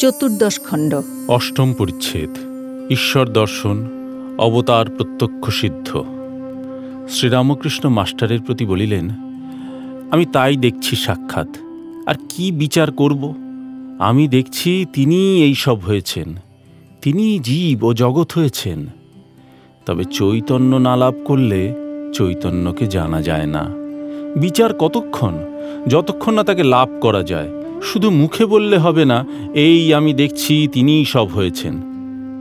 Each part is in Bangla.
চতুর্দশ খণ্ড। অষ্টম পরিচ্ছেদ। ঈশ্বর দর্শন, অবতার প্রত্যক্ষ সিদ্ধ। শ্রীরামকৃষ্ণ মাস্টারের প্রতি বলিলেন, আমি তাই দেখছি সাক্ষাৎ। আর কি বিচার করব? আমি দেখছি তিনি এই সব হয়েছেন। তিনি জীব ও জগৎ হয়েছেন। তবে চৈতন্য না লাভ করলে চৈতন্যকে জানা যায় না। বিচার কতক্ষণ? যতক্ষণ না তাকে লাভ করা যায়। শুধু মুখে বললে হবে না, এই আমি দেখছি তিনিই সব হয়েছেন।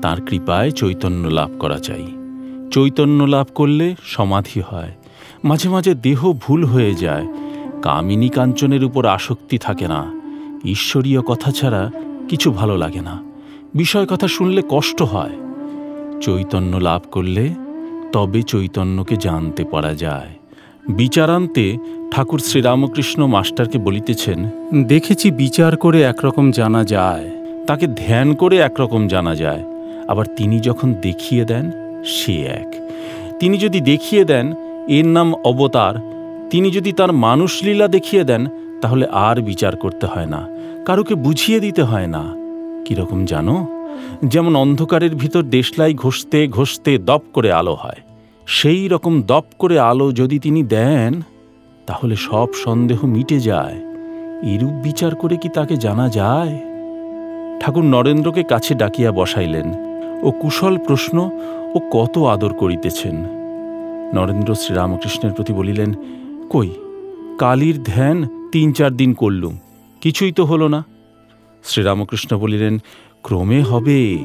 তার কৃপায় চৈতন্য লাভ করা চাই চৈতন্য লাভ করলে সমাধি হয়। মাঝে মাঝে দেহ ভুল হয়ে যায়। কামিনী কাঞ্চনের উপর আসক্তি থাকে না। ঈশ্বরীয় কথা ছাড়া কিছু ভালো লাগে না। বিষয় কথা শুনলে কষ্ট হয়। চৈতন্য লাভ করলে তবে চৈতন্যকে জানতে পারা যায়। বিচারান্তে ঠাকুর শ্রীরামকৃষ্ণ মাস্টারকে বলিতেছেন দেখেছি বিচার করে একরকম জানা যায়। তাকে ধ্যান করে একরকম জানা যায়। আবার তিনি যখন দেখিয়ে দেন সে এক। তিনি যদি দেখিয়ে দেন এর নাম অবতার। তিনি যদি তার মানুষলীলা দেখিয়ে দেন তাহলে আর বিচার করতে হয় না। কারোকে বুঝিয়ে দিতে হয় না। কীরকম জানো? যেমন অন্ধকারের ভিতর দেশলাই ঘষতে ঘষতে দপ করে আলো হয়। সেই রকম দপ করে আলো যদি তিনি দেন, তাহলে সব সন্দেহ মিটে যায়। এরূপ বিচার করে কি তাকে জানা যায়? ঠাকুর নরেন্দ্রকে কাছে ডাকিয়া বসাইলেন। ও কুশল প্রশ্ন ও কত আদর করিতেছেন। নরেন্দ্র শ্রীরামকৃষ্ণের প্রতি বলিলেন, কই, কালীর ধ্যান তিন চার দিন করলুম, কিছুই তো হলো না। শ্রীরামকৃষ্ণ বলিলেন, ক্রমে হবে,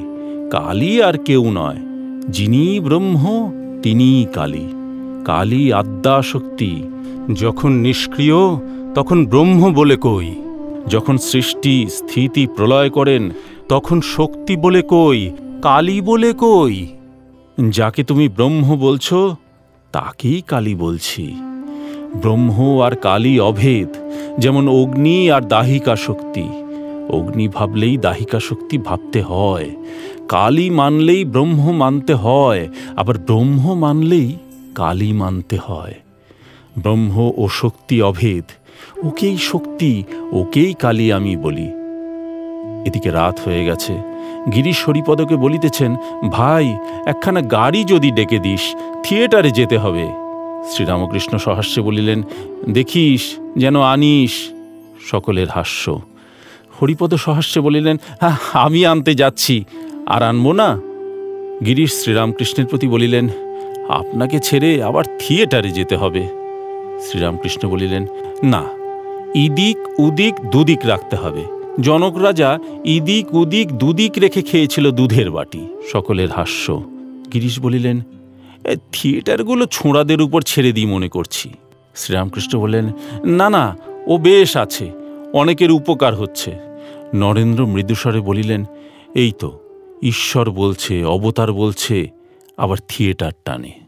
কালী আর কেউ নয়, যিনি ব্রহ্ম তিনিই কালী। কালী আদ্যা শক্তি যখন নিষ্ক্রিয়, তখন ব্রহ্ম বলে কই। যখন সৃষ্টি স্থিতি প্রলয় করেন, তখন শক্তি বলে কই। কালী বলে কই। যাকে তুমি ব্রহ্ম বলছ, তাকেই কালী বলছি। ব্রহ্ম আর কালী অভেদ, যেমন অগ্নি আর দাহিকা শক্তি অগ্নি ভাবলেই দাহিকা শক্তি ভাবতে হয়, কালী মানলেই ব্রহ্ম মানতে হয়, আবার ব্রহ্ম মানলেই কালী মানতে হয়। ব্রহ্ম ও শক্তি অভেদ, ওকেই শক্তি, ওকেই কালী আমি বলি। এদিকে রাত হয়ে গেছে, গিরিশ হরিপদকে বলিতেছেন, ভাই, একখানা গাড়ি যদি ডেকে দিস, থিয়েটারে যেতে হবে। শ্রীরামকৃষ্ণ সহাস্যে বলিলেন, দেখিস, যেন আনিস। সকলের হাস্য। হরিপদ সহাস্যে বলিলেন "হ্যাঁ, আমি আনতে যাচ্ছি। আর আনব না? গিরিশ শ্রীরামকৃষ্ণের প্রতি বলিলেন আপনাকে ছেড়ে আবার থিয়েটারে যেতে হবে। শ্রীরামকৃষ্ণ বলিলেন না ইদিক উদিক দুদিক রাখতে হবে। জনক রাজা ইদিক উদিক দুদিক রেখে খেয়েছিল দুধের বাটি সকলের হাস্য। গিরিশ বলিলেন "এ, থিয়েটারগুলো ছোঁড়াদের উপর ছেড়ে দিই মনে করছি। শ্রীরামকৃষ্ণ বললেন না না ও বেশ আছে। অনেকের উপকার হচ্ছে। নরেন্দ্র মৃদুস্বরে বলিলেন, এই তো, ঈশ্বর বলছে, অবতার বলছে, আবার থিয়েটার টানে।